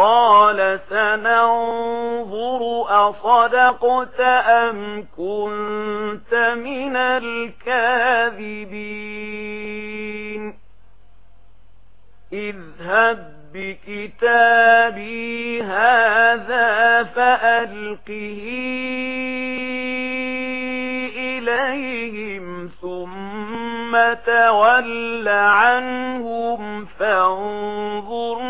قال سننظر أصدقت أم كنت من الكاذبين اذهب بكتابي هذا فألقه إليهم ثم تول عنهم فانظر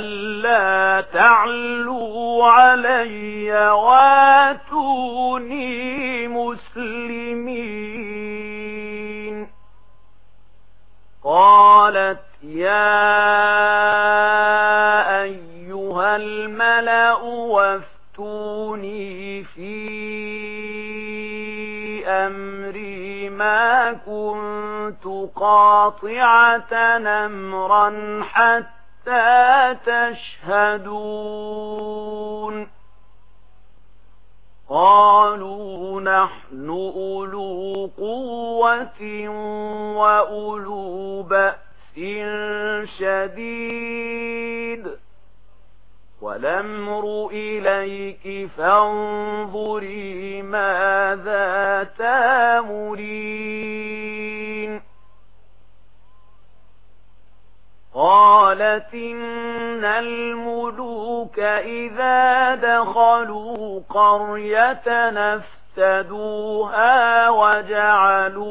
ألا تعلوا علي واتوني مسلمين. قالت يا أيها الملأ وافتوني في أمري ما كنت قاطعة نمرا حتى حتى تشهدون. قالوا نحن أولو قوة وأولو بأس شديد. ولمر إليك فانظري ماذا تامرين. قالت إن الملوك إذا دخلوا قرية نفتدوها وجعلوا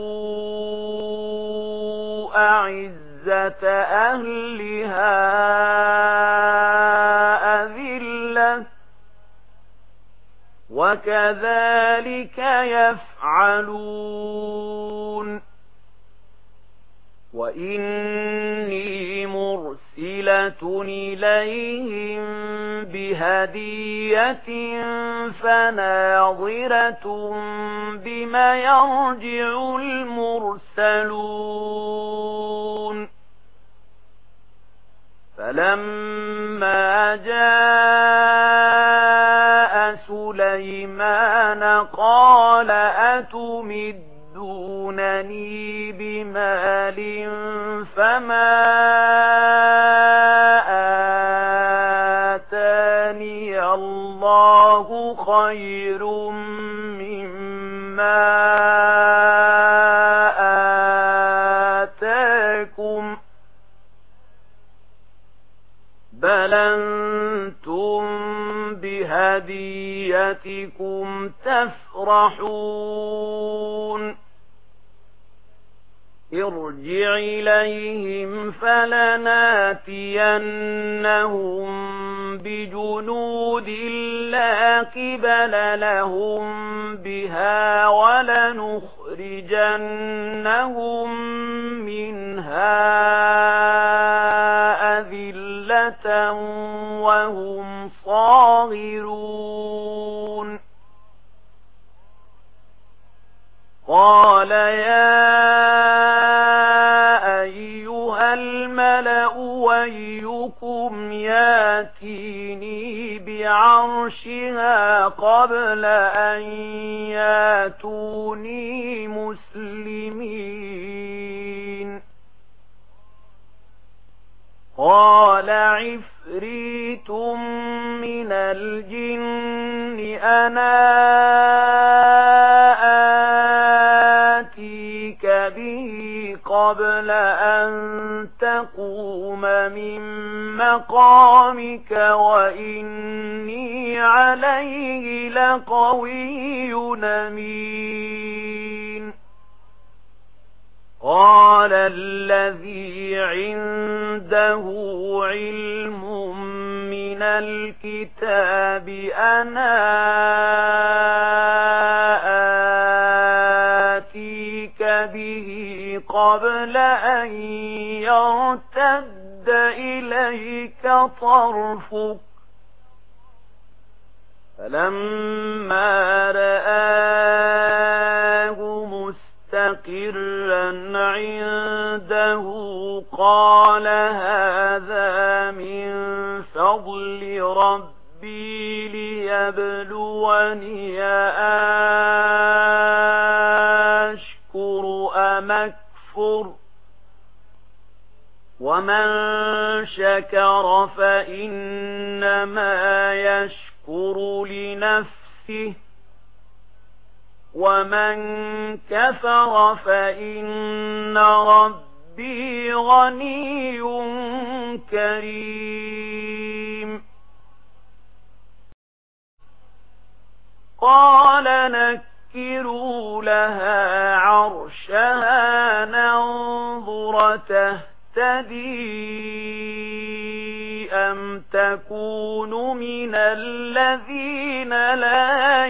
أعزة أهلها أذلة وكذلك يفعلون وإني مرسلة إليهم بهدية فناظرة بما يرجع المرسلون فلما جاء سليمان قال أتمد جاءني بمال فما آتاني الله خير مما آتاكم بل أنتم بهديتكم تفرحون ارجع إليهم فلناتينهم بجنود لا قبل لهم بها ولنخرجنهم منها أذلة وهم صاغرون. قال يا فأتني بعرشها قبل أن ياتوني مسلمين. قال عفريت من الجن أنا قبل أن تقوم من مقامك وإني عليه لقوي نمين قال الذي عنده علم من الكتاب أنا قبل أن يرتد إليك طرفك. فلما رآه مستقرا عنده قال هذا من فضل ربي ليبلوني آه يكفر ومن شكر فإنما يشكر لنفسه ومن كفر فإن ربي غني كريم قال نكروا لها وتهتدي أم تكون من الذين لا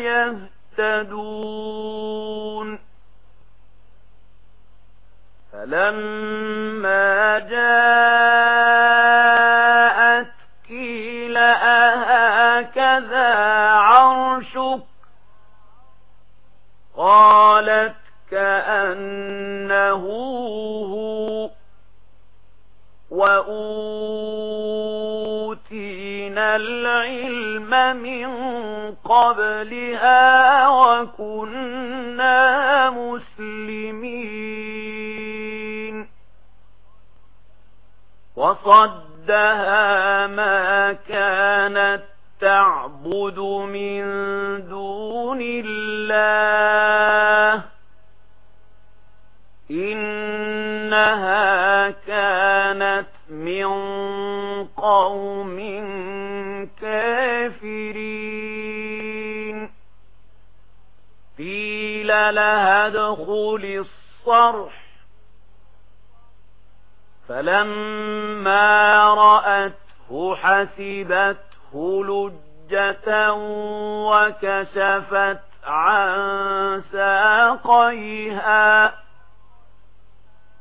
يهتدون فلما جاءت عرشك قالت كأنه هو وأوتينا العلم من قبلها وكنا مسلمين وصدها ما كانت تعبد من دون الله قوم كافرين. قيل لها ادخل الصرح. فلما رأته حسبته لجة وكشفت عن ساقيها.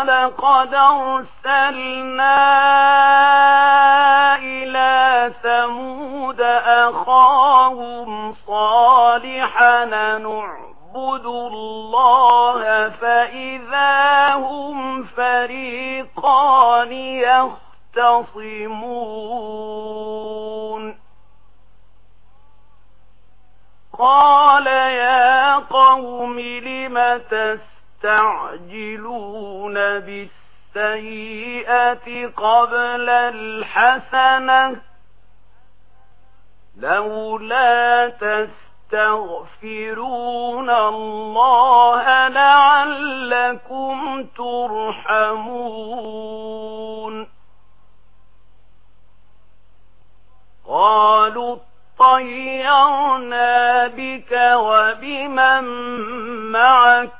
وَلَقَدْ أَرْسَلْنَا إِلَى ثَمُودَ أَخَاهُمْ صَالِحًا نُعْبُدُ اللَّهَ فَإِذَا هُمْ فَرِيقَانِ يَخْتَصِمُونَ قَالَ يَا قَوْمِ لِمَ تَسْتَكْبِرُونَ يستعجلون بالسيئة قبل الحسنة لولا تستغفرون الله لعلكم ترحمون. قالوا طيرنا بك وبمن معك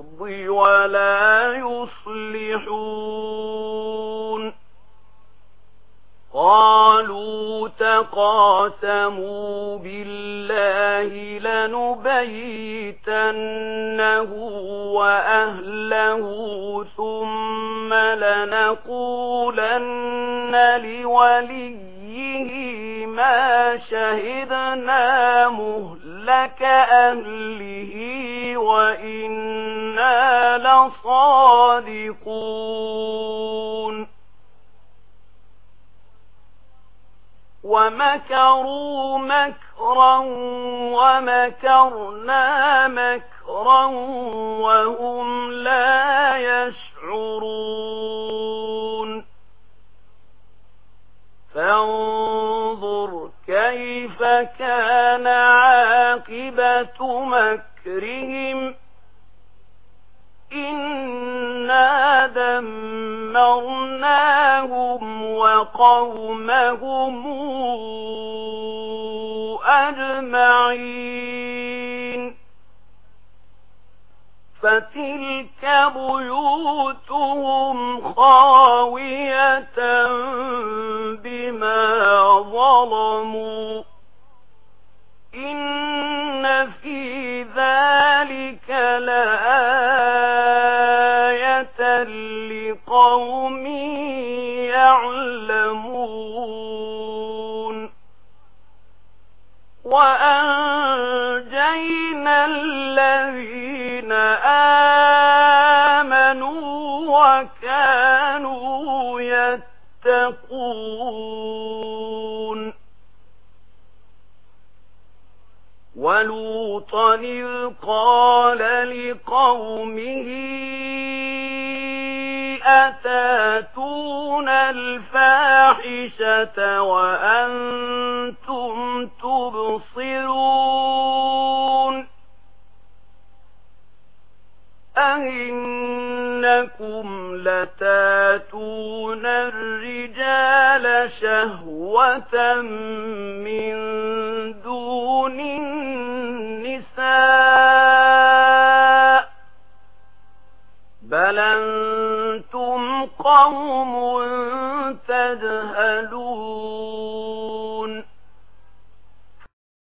الأرض ولا يصلحون قالوا تقاسموا بالله لنبيتنه وأهله ثم لنقولن لوليه ما شهدنا مهلا أهلك أهله وإنا لصادقون ومكروا مكرا ومكرنا مكرا وهم لا يصدقون مَكْرِهِمْ إِنَّا دَمَّرْنَاهُمْ وَقَوْمَهُمْ أَجْمَعِينَ فَتِلْكَ بُيُوتُهُمْ خَاوِيَةً قوم يعلمون وأنجينا الذين آمنوا وكانوا يتقون ولوطا إذ قال لقومه أتاتون الفاحشة وأنتم تبصرون أهنكم لتاتون الرجال شهوة من قوم تجهلون